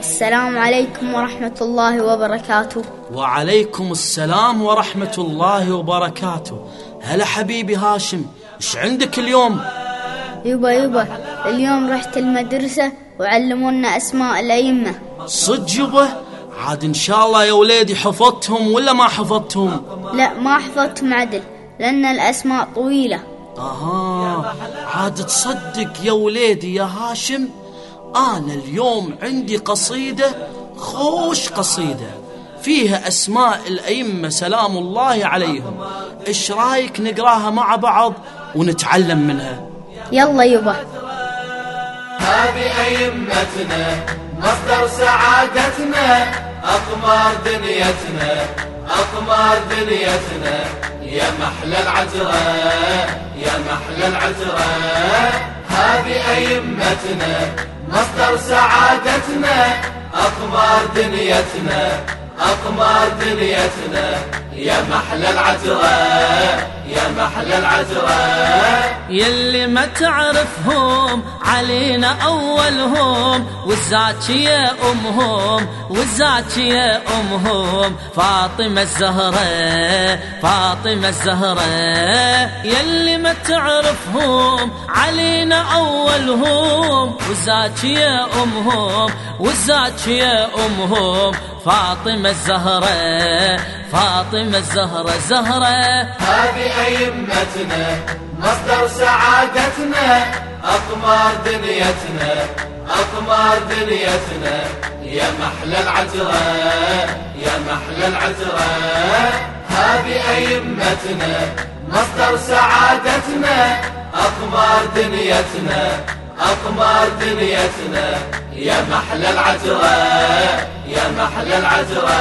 السلام عليكم ورحمة الله وبركاته. وعليكم السلام ورحمة الله وبركاته. هلا حبيبي هاشم إيش عندك اليوم؟ يبا يبا اليوم رحت المدرسة وعلمونا أسماء الأئمة. صدق يبا؟ عاد إن شاء الله يا وليدي حفظتهم ولا ما حفظتهم؟ لا ما حفظتهم عدل لأن الأسماء طويلة. أها عاد تصدق يا وليدي يا هاشم أنا اليوم عندي قصيدة خوش قصيدة. فيها أسماء الأئمة سلام الله عليهم. إيش رأيك نقراها مع بعض ونتعلم منها؟ يلا يبا. هذه أئمتنا مصدر سعادتنا. أقمار دنيتنا أقمار دنيتنا. يا محلى العجرة يا محلى العجرة هذه أئمتنا مصدر سعادتنا أقمار دنيتنا أقمار دنيتنا. يا محلى العجرة يا محلى العجرة يلي ما تعرفهم علينا أولهم. والزاكية أمهم والزاكية أمهم. فاطمة الزهرة فاطمة الزهرة. يلي ما تعرفهم علينا أولهم. والزاكية أمهم والزاكية أمهم. فاطمة الزهرة فاطمة الزهرة زهرة. هذه أئمتنا مصدر سعادتنا. أقمار دنيتنا أقمار دنيتنا. يا محلى العجرة يا محلى العجرة هذه أئمتنا مصدر سعادتنا. أقمار دنيتنا أقمار دنيتنا. يا محلى العجرة يا محلى العجرة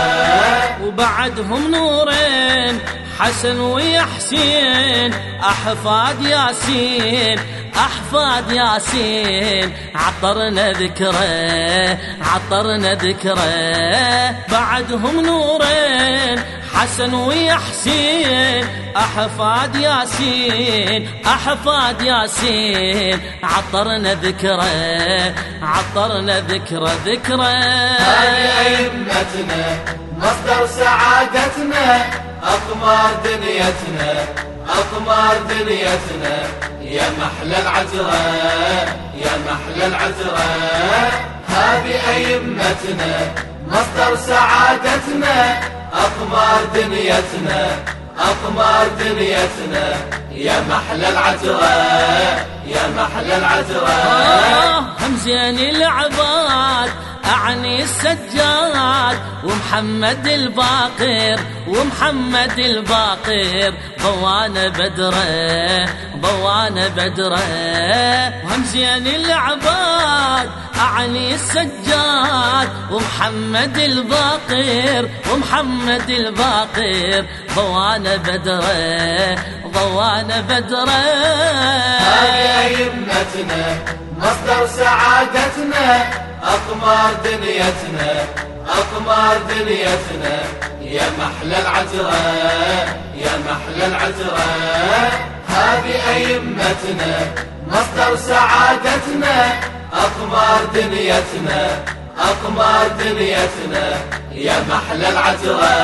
وبعدهم نورين حسن ويا حسين أحفاد ياسين أحفاد ياسين. عطرنا ذكره عطرنا ذكره. بعدهم نورين حسن ويا حسين أحفاد ياسين أحفاد ياسين. عطرنا ذكره عطرنا ذكره ذكره هذه أئمتنا مصدر سعادتنا أقمار دنيتنا أقمار دنيتنا. يا محلى العجرة يا محلى العجرة هذه أئمتنا مصدر سعادتنا أقمار دنيتنا. أقمار دنيتنا يا محلى العجرة يا محلى العجرة آه هم زين العباد. أعني السجاد ومحمد الباقر ومحمد الباقر بوان بدره بوان بدره. وهم زين العباد أعني السجاد ومحمد الباقر ومحمد الباقر بوان بدره بوان بدره. هذه أئمتنا مصدر سعادتنا. أقمار دنيتنا أقمار دنيتنا يا محلى العجرة يا محلى العجرة هذه أئمتنا مصدر سعادتنا. أقمار دنيتنا أقمار دنيتنا يا محلى العجرة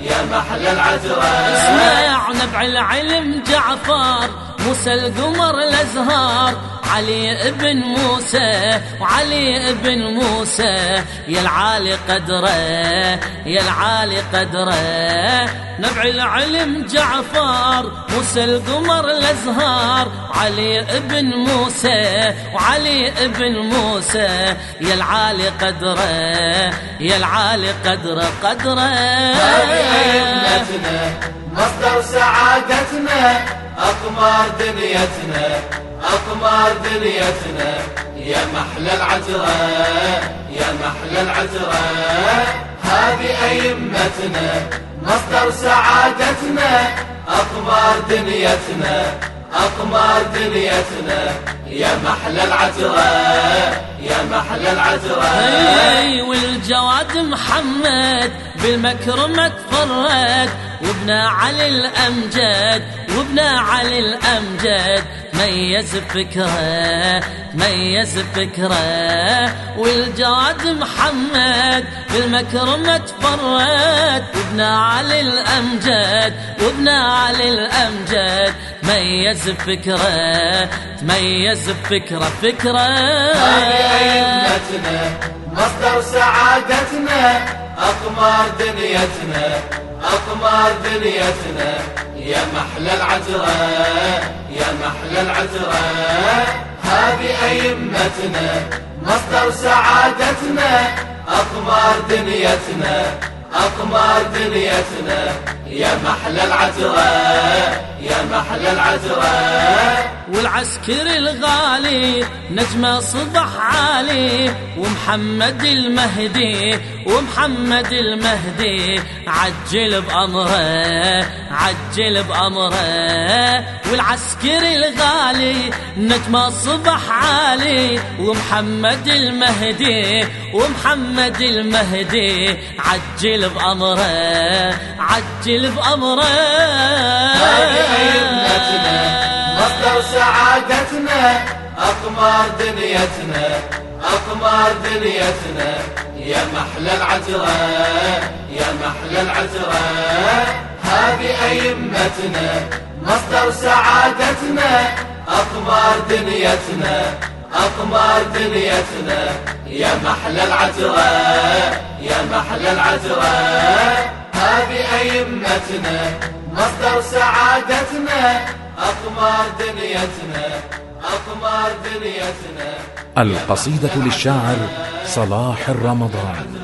يا محلى العجرة اسمع نبع العلم جعفر موسى القمر الازهار علي ابن موسى وعلي ابن موسى يا العالي قدره يا العالي قدره. نبع العلم جعفر موسى القمر الأزهار. علي ابن موسى وعلي ابن موسى يا العالي قدره يا العالي قدره قدره. مصدر سعادتنا أقمار دنيتنا. أقمار دنيتنا يا محلى العجرة يا محلى العجرة هذه أئمتنا مصدر سعادتنا. أقمار دنيتنا أقمار دنيتنا. يا محلى العجرة يا محلى العجرة اي والجواد محمد بالمكرمة تفرد وابن علي الأمجد وابن علي الأمجد. تميز بفكره تميز بفكره والجاد محمد بالمكرمة تفرد وابن علي الأمجد وابن علي الأمجد. تميز بفكره تميز فكرة أئمتنا مصدر سعادتنا أقمار دنيتنا أقمار دنيتنا. يا محلى العجرة يا محلى العجرة هذه أئمتنا مصدر سعادتنا. أقمار دنيتنا أقمار دنيتنا. يا محلى العجرة يا محلى العجرة والعسكر الغالي نجمة صبح عالي ومحمد المهدي ومحمد المهدي عجل بأمره عجل بأمره. والعسكر الغالي نجمة صبح عالي ومحمد المهدي ومحمد المهدي عجل بأمره عجل بأمره. مصدر سعادتنا أقمار دنيتنا أقمار دنيتنا. يا محلى العجرة يا محلى العجرة هذه أئمتنا مصدر سعادتنا. أقمار دنيتنا أقمار دنيتنا. يا محلى العجرة يا محلى العجرة هذه أئمتنا مصدر سعادتنا. أقمار دنيتنا أقمار دنيتنا. القصيدة للشاعر صلاح الرمضان.